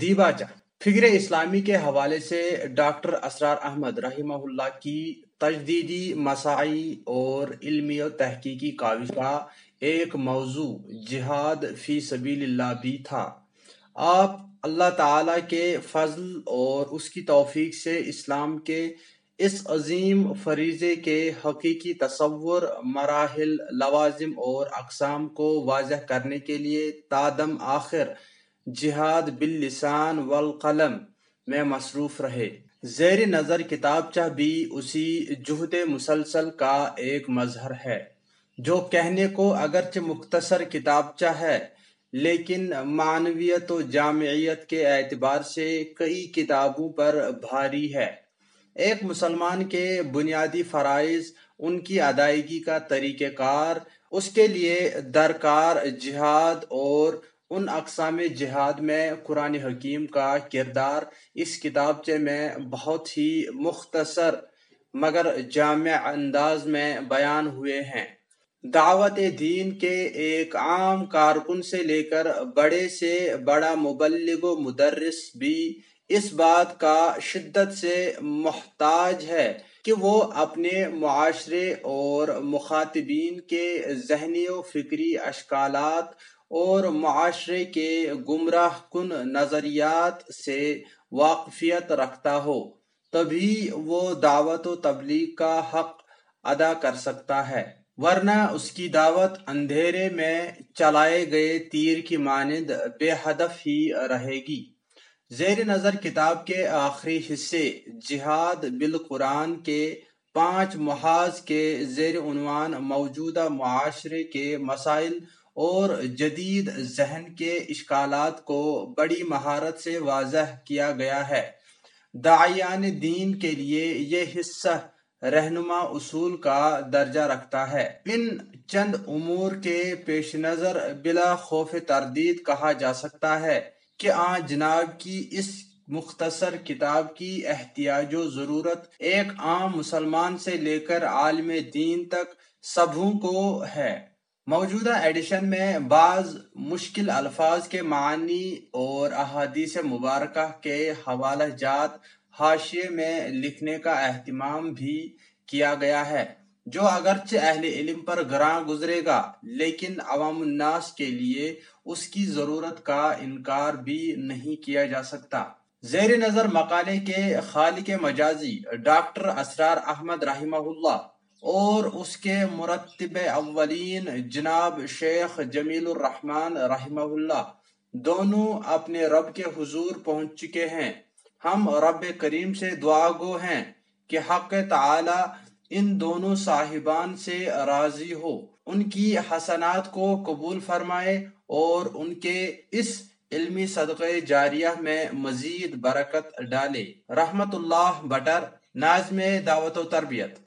دیباچہ فکر اسلامی کے حوالے سے ڈاکٹر اسرار احمد رحمہ اللہ کی تجدیدی مساعی اور علمی و تحقیقی کاوش کا ایک موضوع جہاد فی سبیل اللہ بھی تھا۔ آپ اللہ تعالی کے فضل اور اس کی توفیق سے اسلام کے اس عظیم فریضے کے حقیقی تصور، مراحل، لوازم اور اقسام کو واضح کرنے کے لیے تادم آخر جہاد باللسان والقلم، میں مصروف رہے۔ زیر نظر کتاب بھی اسی جہد مسلسل کا ایک مظہر ہے۔ جو کہنے کو اگرچہ مختصر کتاب ہے، لیکن معنویت و جامعیت کے اعتبار سے کئی کتابوں پر بھاری ہے۔ ایک مسلمان کے بنیادی فرائض، ان کی ادائیگی کا طریقہ کار، اس کے لیے درکار جہاد اور ان اقسام جہاد میں قرآن حکیم کا کردار اس کتابچے میں بہت ہی مختصر مگر جامع انداز میں بیان ہوئے ہیں۔ دعوت دین کے ایک عام کارکن سے لے کر بڑے سے بڑا مبلغ و مدرس بھی اس بات کا شدت سے محتاج ہے کہ وہ اپنے معاشرے اور مخاطبین کے ذہنی و فکری اشکالات اور معاشرے کے گمراہ کن نظریات سے واقفیت رکھتا ہو، تبھی وہ دعوت و تبلیغ کا حق ادا کر سکتا ہے۔ ورنہ اس کی دعوت اندھیرے میں چلائے گئے تیر کی مانند بے ہدف ہی رہے گی۔ زیر نظر کتاب کے آخری حصے جہاد بالقرآن کے پانچ محاذ کے زیر عنوان موجودہ معاشرے کے مسائل اور جدید ذہن کے اشکالات کو بڑی مہارت سے واضح کیا گیا ہے۔ دعیان دین کے لیے یہ حصہ رہنما اصول کا درجہ رکھتا ہے۔ ان چند امور کے پیش نظر بلا خوف تردید کہا جا سکتا ہے کہ آن جناب کی اس مختصر کتاب کی احتیاج و ضرورت ایک عام مسلمان سے لے کر عالم دین تک سبھوں کو ہے۔ موجودہ ایڈیشن میں بعض مشکل الفاظ کے معنی اور احادیث مبارکہ کے حوالہ جات حاشیے میں لکھنے کا اہتمام بھی کیا گیا ہے، جو اگرچہ اہل علم پر گراں گزرے گا، لیکن عوام الناس کے لیے اس کی ضرورت کا انکار بھی نہیں کیا جا سکتا۔ زیر نظر مقالے کے خالق مجازی ڈاکٹر اسرار احمد رحمہ اللہ اور اس کے مرتب اولین جناب شیخ جمیل الرحمن رحمہ اللہ، دونوں اپنے رب کے حضور پہنچ چکے ہیں۔ ہم رب کریم سے دعا گو ہیں کہ حق تعالی ان دونوں صاحبان سے راضی ہو، ان کی حسنات کو قبول فرمائے اور ان کے اس علمی صدقہ جاریہ میں مزید برکت ڈالے۔ رحمت اللہ بٹر نازم دعوت و تربیت۔